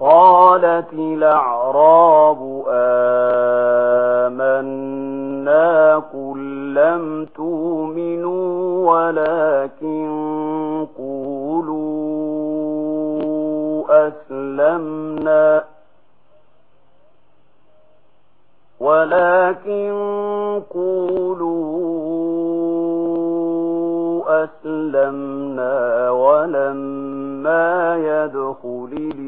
قالت الأعراب آمنا قل لم تؤمنوا ولكن قولوا أسلمنا ولكن قولوا أسلمنا ولما يدخل لي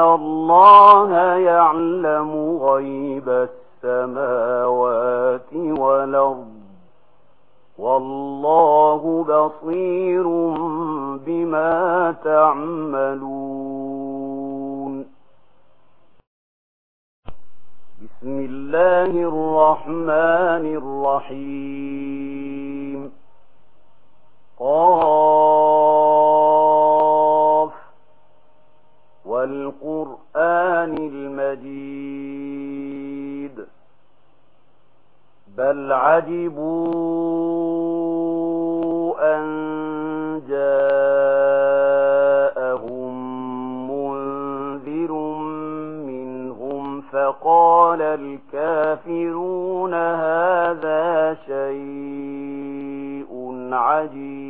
الله يعلم غيب السماوات والأرض والله بصير بما تعملون بسم الله الرحمن الرحيم قال والقرآن المجيد بل عجبوا أن جاءهم منذر منهم فقال الكافرون هذا شيء عجيب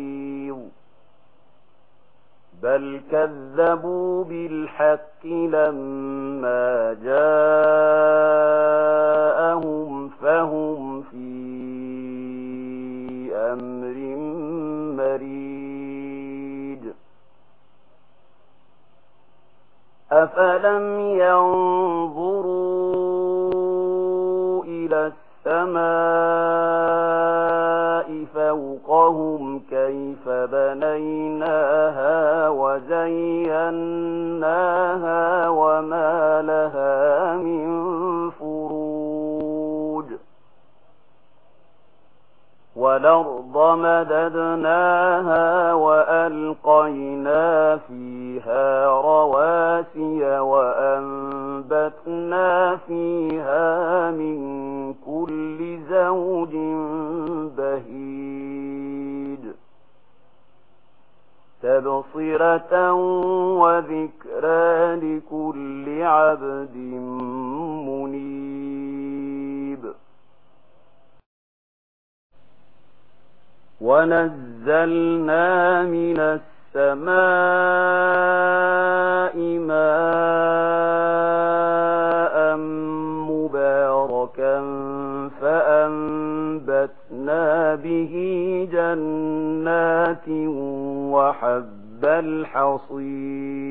بل كذبوا بالحق لما جاءهم فهم في أمر مريد أفلم ينظروا إلى السماء فوقهم كيف بنيناها وزيناها وما لها من والأرض مددناها وألقينا فيها رواسي وأنبتنا فيها من كل زوج بهيد تبصرة وذكرى لكل عبد منير ونزلنا من السماء ماء مباركا فأنبتنا به جنات وحب الحصير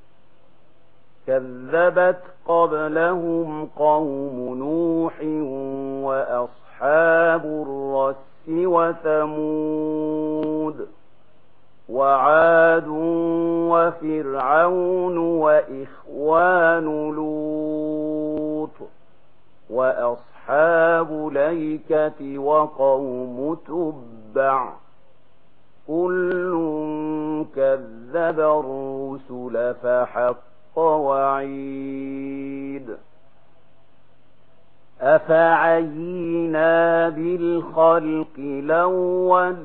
كذبت قبلهم قوم نوح وأصحاب الرس وثمود وعاد وفرعون وإخوان لوط وأصحاب ليكة وقوم تبع كل كذب الرسل فحق وعيد. أفعينا بالخلق لول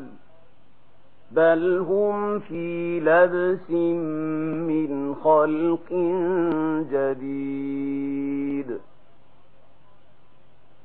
بل هم في لبس من خلق جديد.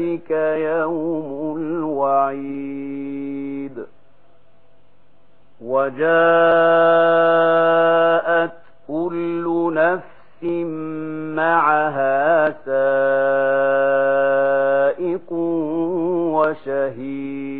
ذلك يوم الوعيد وجاءت كل نفس معها سائق وشهيد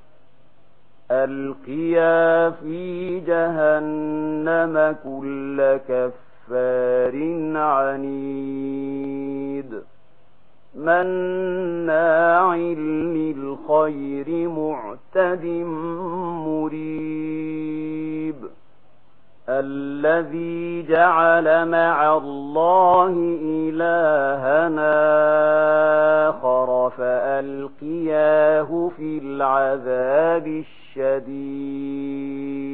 ألقيا في جهنم كل كفار عنيد مناع للخير معتد مريد الذي جعل مع الله إلهنا آخر فألقياه في العذاب الشديد.